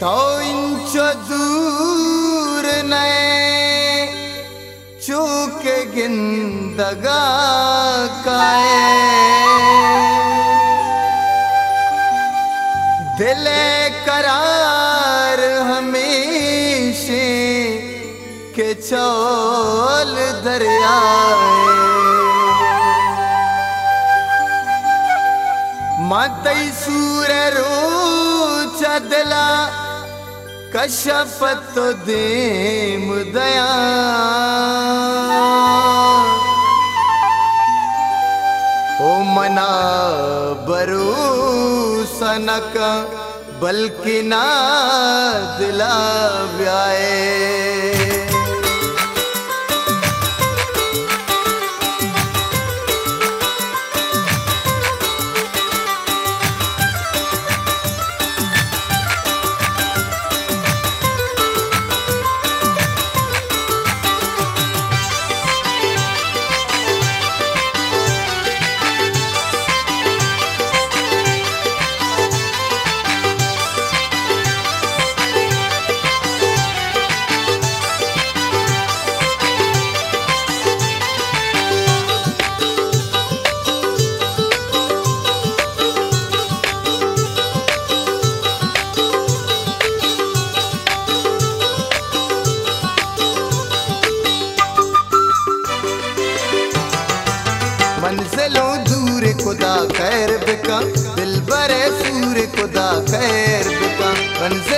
तो इंच दूर नए गिंदगा काए। दिल करार हमेशे के चौल दरियाए। मातई सूर रो चदला कशपत देम दया ओ मना बरू सनक बल्कि ना दिला व्याए मंजिलों दूर खुदा खैर बिका दिल बरे सूर खुदा खैर बिका। दूरे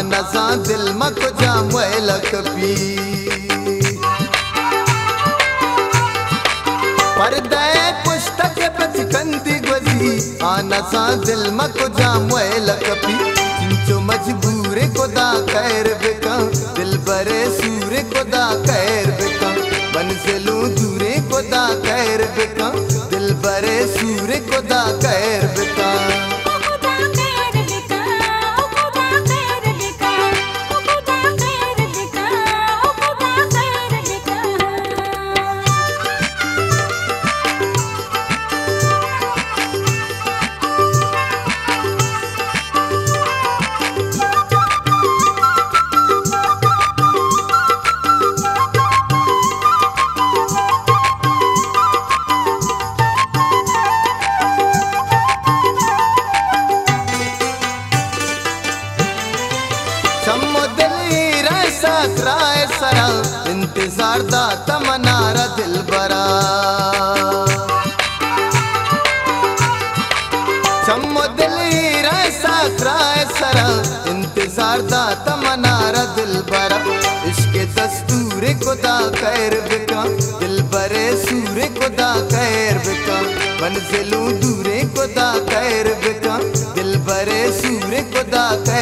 सा दिल मक जाम लकपी पर्दे पुस्तक बच कंदी गुजी आना सा दिल मक जाम लकपी चिंचो मजबूर को दा खैर बिका, दिल बरे सूर को दा खैर बिका। मंजिलों दूरे को दा खैर बिका, दिल बरे सूर को दा खैर बिका। सकराए सरा, इंतज़ार दा तमनारा दिल बरा चम्मो दिल हीरा सकराए सरा, इंतज़ार दा तमनारा दिल बरा इश्क दस्तूर खुदा खैर बिका, दिल बरे सूर खुदा खैर बिका। मंजिलों दूरे खुदा खैर बिका, दिल बरे सूर खुदा खैर